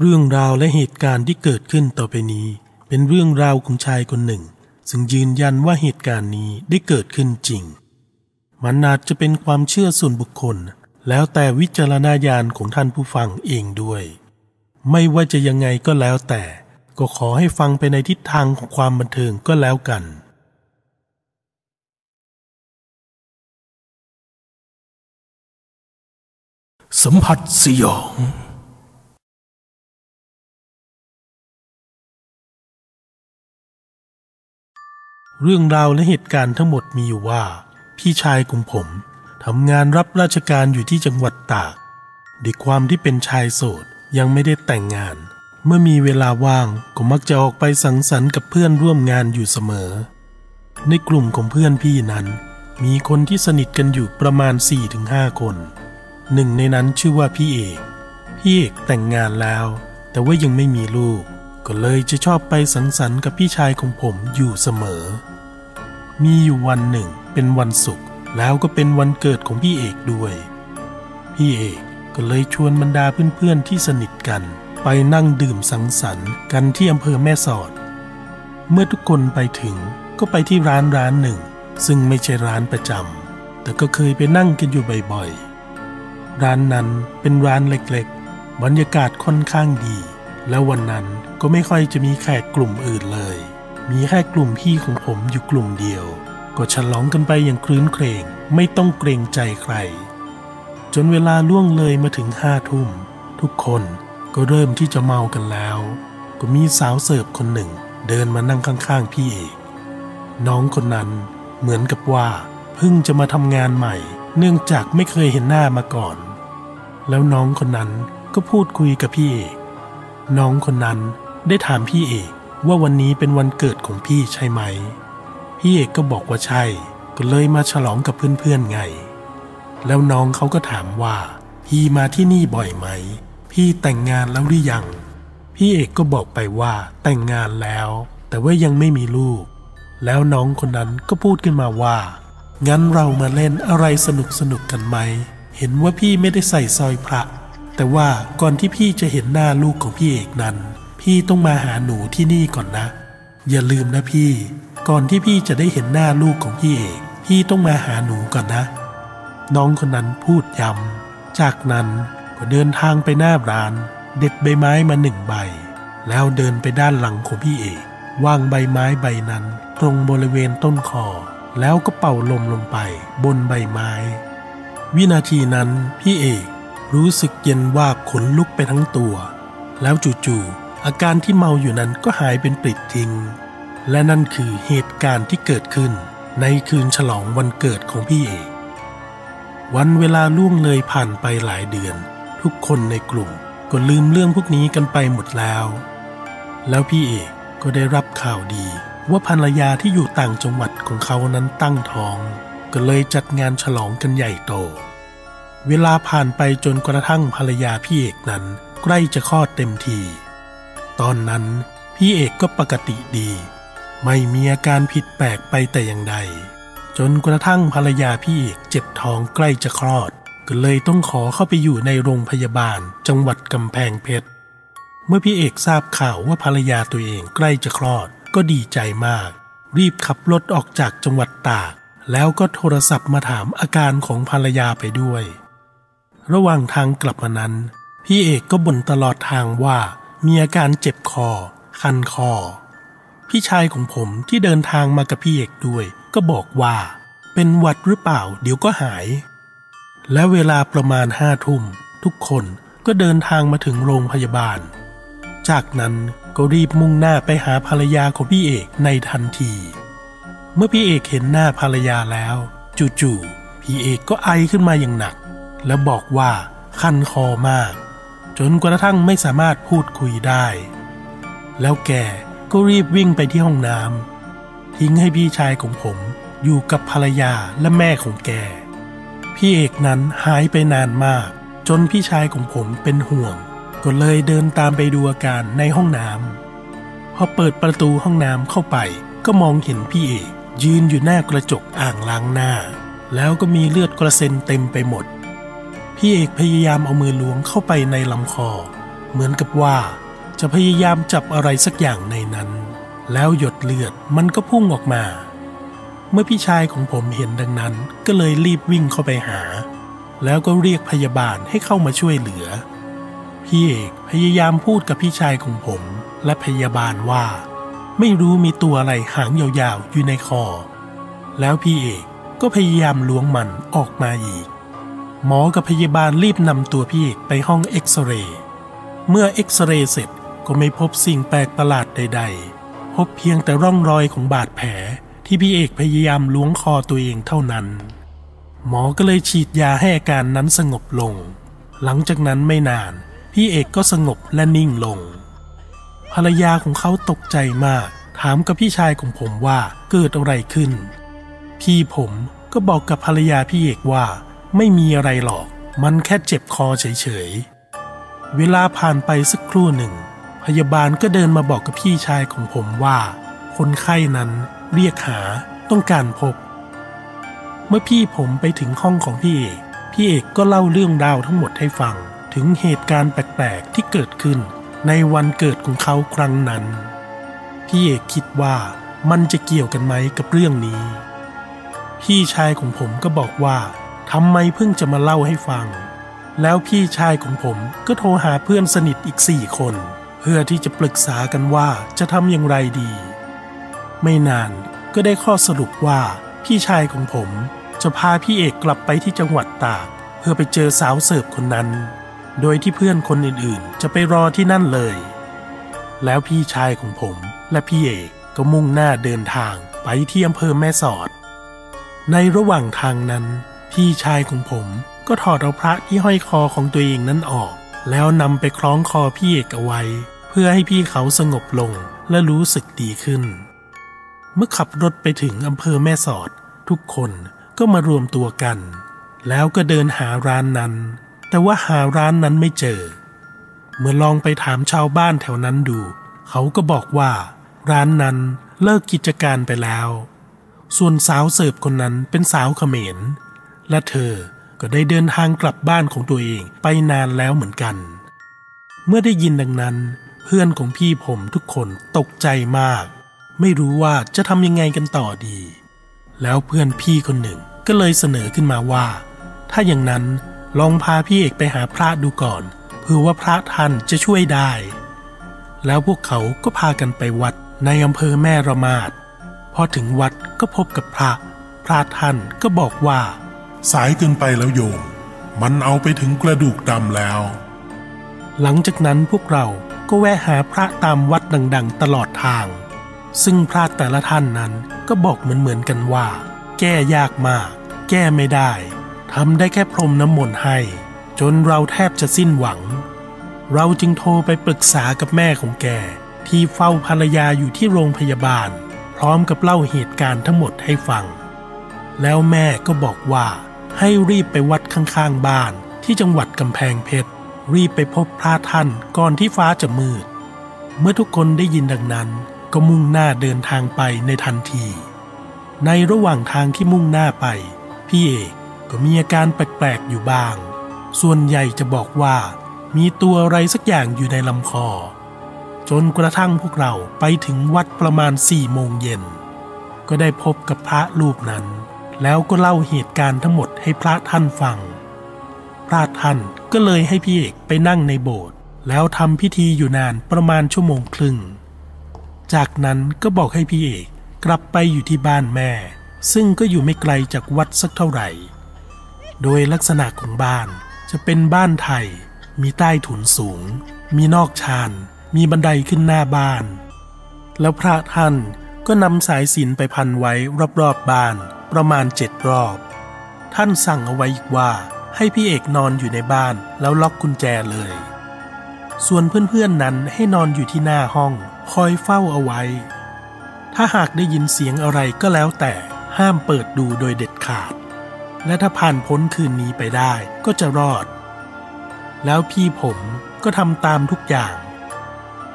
เรื่องราวและเหตุการณ์ที่เกิดขึ้นต่อไปนี้ เป็นเรื่องราวของชายคนหนึ่ง ซึ่งยืนยันว่าเหตุการณ์นี้ได้เกิดขึ้นจริง มันอาจจะเป็นความเชื่อส่วนบุคคล แล้วแต่วิจารณญาณของท่านผู้ฟังเองด้วย ไม่ว่าจะยังไงก็แล้วแต่ ก็ขอให้ฟังไปในทิศทางของความบันเทิงก็แล้วกันสัมผัสสยอง เรื่องราวและเหตุการณ์ทั้งหมดมีอยู่ว่า พี่ชายของผมทำงานรับราชการอยู่ที่จังหวัดตากด้วยความที่เป็นชายโสดยังไม่ได้แต่งงาน เมื่อมีเวลาว่างก็มักจะออกไปสังสรรค์กับเพื่อนร่วมงานอยู่เสมอ ในกลุ่มของเพื่อนพี่นั้น มีคนที่สนิทกันอยู่ประมาณ 4-5 คน หนึ่งในนั้นชื่อว่าพี่เอก พี่เอกแต่งงานแล้ว แต่ว่ายังไม่มีลูก ก็เลยจะชอบไปสังสรรค์กับพี่ชายของผมอยู่เสมอ มีอยู่วันหนึ่งเป็นวันศุกร์แล้วก็เป็นวันเกิดของพี่เอกด้วย พี่เอกก็เลยชวนบรรดาเพื่อนๆที่สนิทกัน ไปนั่งดื่มสังสรรค์กันที่อำเภอแม่สอด เมื่อทุกคนไปถึงก็ไปที่ร้านร้านหนึ่ง ซึ่งไม่ใช่ร้านประจำแต่ก็เคยไปนั่งกันอยู่บ่อยๆ ร้านนั้นเป็นร้านเล็กๆ บรรยากาศค่อนข้างดี แล้ววันนั้นก็ไม่ค่อยจะมีแขกกลุ่มอื่นเลย มีแค่กลุ่มพี่ของผมอยู่กลุ่มเดียว ก็ฉลองกันไปอย่างคลื้นเครงไม่ต้องเกรงใจใคร จนเวลาล่วงเลยมาถึงห้าทุ่ม ทุกคนก็เริ่มที่จะเมากันแล้ว ก็มีสาวเสิร์ฟคนหนึ่ง เดินมานั่งข้างๆพี่เอกน้องคนนั้นเหมือนกับว่าเพิ่งจะมาทำงานใหม่ เนื่องจากไม่เคยเห็นหน้ามาก่อน แล้วน้องคนนั้นก็พูดคุยกับพี่เอก น้องคนนั้นได้ถามพี่เอกว่าวันนี้เป็นวันเกิดของพี่ใช่ไหม พี่เอกก็บอกว่าใช่ ก็เลยมาฉลองกับเพื่อนๆไง แล้วน้องเขาก็ถามว่า พี่มาที่นี่บ่อยไหม พี่แต่งงานแล้วหรือยัง พี่เอกก็บอกไปว่าแต่งงานแล้ว แต่ว่ายังไม่มีลูก แล้วน้องคนนั้นก็พูดขึ้นมาว่า งั้นเรามาเล่นอะไรสนุกสนุกกันไหม เห็นว่าพี่ไม่ได้ใส่ซอยพระ แต่ว่าก่อนที่พี่จะเห็นหน้าลูกของพี่เอกนั้น พี่ต้องมาหาหนูที่นี่ก่อนนะ อย่าลืมนะพี่ ก่อนที่พี่จะได้เห็นหน้าลูกของพี่เอก พี่ต้องมาหาหนูก่อนนะ น้องคนนั้นพูดย้ำ จากนั้นก็เดินทางไปหน้าร้าน เด็ดใบไม้มาหนึ่งใบ แล้วเดินไปด้านหลังของพี่เอกวางใบไม้ใบนั้น ตรงบริเวณต้นคอ แล้วก็เป่าลมลงไป บนใบไม้ วินาทีนั้นพี่เอก รู้สึกเย็นวาบขนลุกไปทั้งตัว แล้วจู่ๆอาการที่เมาอยู่นั้นก็หายเป็นปลิดทิ้ง และนั่นคือเหตุการณ์ที่เกิดขึ้น ในคืนฉลองวันเกิดของพี่เอกวันเวลาล่วงเลยผ่านไปหลายเดือน ทุกคนในกลุ่มก็ลืมเรื่องพวกนี้กันไปหมดแล้ว แล้วพี่เอกก็ได้รับข่าวดี ว่าภรรยาที่อยู่ต่างจังหวัดของเขานั้นตั้งท้อง ก็เลยจัดงานฉลองกันใหญ่โต เวลาผ่านไปจนกระทั่งภรรยาพี่เอกนั้น ใกล้จะคลอดเต็มที ตอนนั้นพี่เอกก็ปกติดี ไม่มีอาการผิดแปลกไปแต่อย่างใด จนกระทั่งภรรยาพี่เอกเจ็บท้องใกล้จะคลอด ก็เลยต้องขอเข้าไปอยู่ในโรงพยาบาลจังหวัดกำแพงเพชร เมื่อพี่เอกทราบข่าวว่าภรรยาตัวเองใกล้จะคลอดก็ดีใจมาก รีบขับรถออกจากจังหวัดตาก แล้วก็โทรศัพท์มาถามอาการของภรรยาไปด้วย ระหว่างทางกลับมานั้น พี่เอกก็บ่นตลอดทางว่ามีอาการเจ็บคอ คันคอ พี่ชายของผมที่เดินทางมากับพี่เอกด้วย ก็บอกว่า เป็นหวัดหรือเปล่า เดี๋ยวก็หาย และเวลาประมาณห้าทุ่ม ทุกคนก็เดินทางมาถึงโรงพยาบาล จากนั้นก็รีบมุ่งหน้าไปหาภรรยาของพี่เอกในทันที เมื่อพี่เอกเห็นหน้าภรรยาแล้ว จู่ๆพี่เอกก็ไอขึ้นมาอย่างหนัก แล้วบอกว่าคันคอมาก จนกระทั่งไม่สามารถพูดคุยได้ แล้วแกก็รีบวิ่งไปที่ห้องน้ำทิ้งให้พี่ชายของผมอยู่กับภรรยาและแม่ของแก พี่เอกนั้นหายไปนานมาก จนพี่ชายของผมเป็นห่วง ก็เลยเดินตามไปดูอาการในห้องน้ำพอเปิดประตูห้องน้ำเข้าไป ก็มองเห็นพี่เอกยืนอยู่หน้ากระจกอ่างล้างหน้า แล้วก็มีเลือดกระเซ็นเต็มไปหมด พี่เอกพยายามเอามือล้วงเข้าไปในลำคอ เหมือนกับว่า จะพยายามจับอะไรสักอย่างในนั้น แล้วหยดเลือดมันก็พุ่งออกมา เมื่อพี่ชายของผมเห็นดังนั้น ก็เลยรีบวิ่งเข้าไปหา แล้วก็เรียกพยาบาลให้เข้ามาช่วยเหลือ พี่เอกพยายามพูดกับพี่ชายของผม และพยาบาลว่า ไม่รู้มีตัวอะไรหางยาวๆอยู่ในคอ แล้วพี่เอกก็พยายามล้วงมันออกมาอีก หมอกับพยาบาลรีบนำตัวพี่เอกไปห้องเอ็กซเรย์เมื่อเอ็กซเรย์เสร็จก็ไม่พบสิ่งแปลกประหลาดใด ๆ พบเพียงแต่ร่องรอยของบาดแผลที่พี่เอกพยายามล้วงคอตัวเองเท่านั้น หมอก็เลยฉีดยาให้อาการนั้นสงบลง หลังจากนั้นไม่นาน พี่เอกก็สงบและนิ่งลง ภรรยาของเขาตกใจมาก ถามกับพี่ชายของผมว่าเกิดอะไรขึ้น พี่ผมก็บอกกับภรรยาพี่เอกว่า ไม่มีอะไรหรอก มันแค่เจ็บคอเฉยๆ เวลาผ่านไปสักครู่หนึ่ง พยาบาลก็เดินมาบอกกับพี่ชายของผมว่า คนไข้นั้นเรียกหาต้องการพบ เมื่อพี่ผมไปถึงห้องของพี่เอกพี่เอกก็เล่าเรื่องราวทั้งหมดให้ฟัง ถึงเหตุการณ์แปลกๆที่เกิดขึ้น ในวันเกิดของเขาครั้งนั้น พี่เอกคิดว่ามันจะเกี่ยวกันไหมกับเรื่องนี้ พี่ชายของผมก็บอกว่า ทำไมเพิ่งจะมาเล่าให้ฟัง แล้วพี่ชายของผมก็โทรหาเพื่อนสนิทอีกสี่คน เพื่อที่จะปรึกษากันว่าจะทำอย่างไรดี ไม่นานก็ได้ข้อสรุปว่าพี่ชายของผมจะพาพี่เอกกลับไปที่จังหวัดตาก เพื่อไปเจอสาวเสิร์ฟคนนั้น โดยที่เพื่อนคนอื่นๆ จะไปรอที่นั่นเลย แล้วพี่ชายของผมและพี่เอกก็มุ่งหน้าเดินทางไปที่อำเภอแม่สอด ในระหว่างทางนั้น พี่ชายของผมก็ถอดเอาพระที่ห้อยคอของตัวเองนั้นออก แล้วนำไปคล้องคอพี่เอกเอาไว้ เพื่อให้พี่เขาสงบลงและรู้สึกดีขึ้น เมื่อขับรถไปถึงอำเภอแม่สอด ทุกคนก็มารวมตัวกัน แล้วก็เดินหาร้านนั้น แต่ว่าหาร้านนั้นไม่เจอ เมื่อลองไปถามชาวบ้านแถวนั้นดู เขาก็บอกว่า ร้านนั้นเลิกกิจการไปแล้ว ส่วนสาวเสิร์ฟคนนั้นเป็นสาวเขมร และเธอก็ได้เดินทางกลับบ้านของตัวเองไปนานแล้วเหมือนกัน เมื่อได้ยินดังนั้น เพื่อนของพี่ผมทุกคนตกใจมาก ไม่รู้ว่าจะทำยังไงกันต่อดี แล้วเพื่อนพี่คนหนึ่งก็เลยเสนอขึ้นมาว่า ถ้าอย่างนั้นลองพาพี่เอกไปหาพระดูก่อนเพื่อว่าพระท่านจะช่วยได้ แล้วพวกเขาก็พากันไปวัดในอำเภอแม่ระมาดพอถึงวัดก็พบกับพระ พระท่านก็บอกว่า สายเกินไปแล้วโยม มันเอาไปถึงกระดูกดำแล้ว หลังจากนั้นพวกเราก็แวะหาพระตามวัดดัง ๆ ตลอดทาง ซึ่งพระแต่ละท่านนั้นก็บอกเหมือนๆกันว่า แก้ยากมาก แก้ไม่ได้ทำได้แค่พรมน้ำมนต์ให้ จนเราแทบจะสิ้นหวัง เราจึงโทรไปปรึกษากับแม่ของแก ที่เฝ้าภรรยาอยู่ที่โรงพยาบาล พร้อมกับเล่าเหตุการณ์ทั้งหมดให้ฟัง แล้วแม่ก็บอกว่า ให้รีบไปวัดข้างๆบ้านที่จังหวัดกำแพงเพชร รีบไปพบพระท่านก่อนที่ฟ้าจะมืด เมื่อทุกคนได้ยินดังนั้น ก็มุ่งหน้าเดินทางไปในทันที ในระหว่างทางที่มุ่งหน้าไป พี่เอกก็มีอาการแปลกๆอยู่บ้าง ส่วนใหญ่จะบอกว่ามีตัวอะไรสักอย่างอยู่ในลำคอ จนกระทั่งพวกเราไปถึงวัดประมาณสี่โมงเย็น ก็ได้พบกับพระรูปนั้น แล้วก็เล่าเหตุการณ์ทั้งหมดให้พระท่านฟัง พระท่านก็เลยให้พี่เอกไปนั่งในโบสถ์แล้วทำพิธีอยู่นานประมาณชั่วโมงครึ่ง จากนั้นก็บอกให้พี่เอกกลับไปอยู่ที่บ้านแม่ ซึ่งก็อยู่ไม่ไกลจากวัดสักเท่าไหร่ โดยลักษณะของบ้านจะเป็นบ้านไทย มีใต้ถุนสูง มีนอกชานมีบันไดขึ้นหน้าบ้าน แล้วพระท่านก็นำสายสินไปพันไว้รอบๆบ้าน ประมาณเจ็ดรอบ ท่านสั่งเอาไว้อีกว่าให้พี่เอกนอนอยู่ในบ้านแล้วล็อกกุญแจเลย ส่วนเพื่อนๆนั้นให้นอนอยู่ที่หน้าห้อง คอยเฝ้าเอาไว้ ถ้าหากได้ยินเสียงอะไรก็แล้วแต่ห้ามเปิดดูโดยเด็ดขาด และถ้าผ่านพ้นคืนนี้ไปได้ก็จะรอด แล้วพี่ผมก็ทำตามทุกอย่าง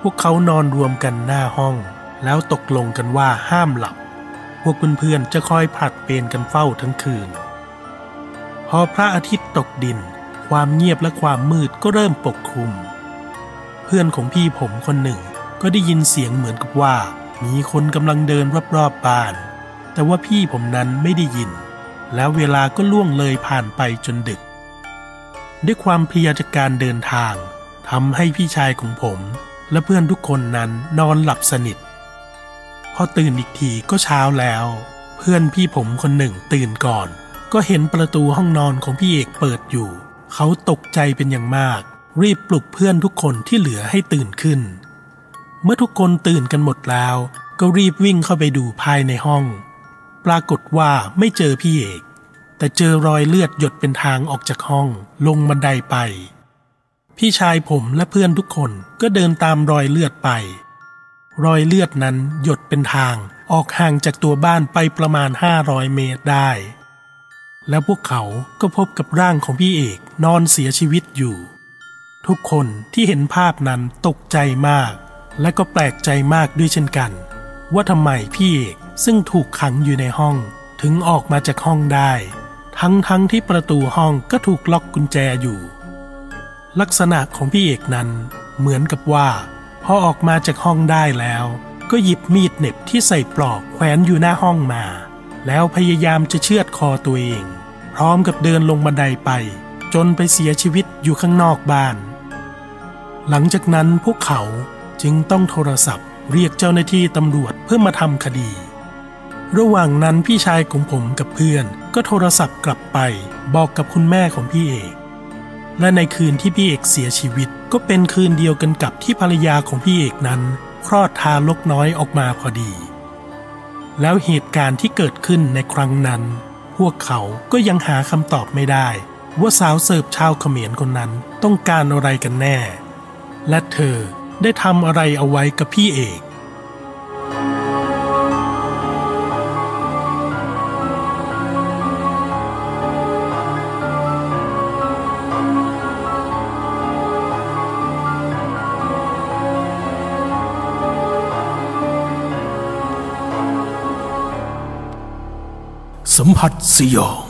พวกเขานอนรวมกันหน้าห้อง แล้วตกลงกันว่าห้ามหลับ พวกเพื่อนๆจะคอยผลัดเปลนกันเฝ้าทั้งคืน พอพระอาทิตย์ตกดิน ความเงียบและความมืดก็เริ่มปกคลุมพพื่อนของพี่ผมคนหนึ่งก็ได้ยินเสียงเหมือนกับว่า มีคนกำลังเดินรอบๆบบ้าน แต่ว่าพี่ผมนั้นไม่ได้ยิน แล้วเวลาก็ล่วงเลยผ่านไปจนดึก ด้วยความเพลียจากการเดินทางทำให้พี่ชายของผม และเพื่อนทุกคนนั้นนอนหลับสนิท อตื่นอีกทีก็เช้าแล้ว เพื่อนพี่ผมคนหนึ่งตื่นก่อน ก็เห็นประตูห้องนอนของพี่เอกเปิดอยู่ เขาตกใจเป็นอย่างมาก รีบปลุกเพื่อนทุกคนที่เหลือให้ตื่นขึ้น เมื่อทุกคนตื่นกันหมดแล้ว ก็รีบวิ่งเข้าไปดูภายในห้อง ปรากฏว่าไม่เจอพี่เอก แต่เจอรอยเลือดหยดเป็นทางออกจากห้องลงบันไดไป พี่ชายผมและเพื่อนทุกคนก็เดินตามรอยเลือดไป รอยเลือดนั้นหยดเป็นทางออกห่างจากตัวบ้านไปประมาณ 500 เมตรได้ แล้วพวกเขาก็พบกับร่างของพี่เอกนอนเสียชีวิตอยู่ ทุกคนที่เห็นภาพนั้นตกใจมาก และก็แปลกใจมากด้วยเช่นกัน ว่าทำไมพี่เอกซึ่งถูกขังอยู่ในห้องถึงออกมาจากห้องได้ ทั้งทั้งที่ประตูห้องก็ถูกล็อกกุญแจอยู่ ลักษณะของพี่เอกนั้นเหมือนกับว่า พอออกมาจากห้องได้แล้ว ก็หยิบมีดเหน็บที่ใส่ปลอกแขวนอยู่หน้าห้องมา แล้วพยายามจะเชือดคอตัวเอง พร้อมกับเดินลงบันไดไป จนไปเสียชีวิตอยู่ข้างนอกบ้าน หลังจากนั้นพวกเขาจึงต้องโทรศัพท์ เรียกเจ้าหน้าที่ตำรวจเพื่อมาทำคดี ระหว่างนั้นพี่ชายของผมกับเพื่อนก็โทรศัพท์กลับไป บอกกับคุณแม่ของพี่เอก และในคืนที่พี่เอกเสียชีวิต ก็เป็นคืนเดียวกันกับที่ภรรยาของพี่เอกนั้น คลอดทารกน้อยออกมาพอดี แล้วเหตุการณ์ที่เกิดขึ้นในครั้งนั้น พวกเขาก็ยังหาคำตอบไม่ได้ ว่าสาวเสิร์ฟชาวเขมรคนนั้นต้องการอะไรกันแน่ และเธอได้ทำอะไรเอาไว้กับพี่เอก สัมผัสสยอง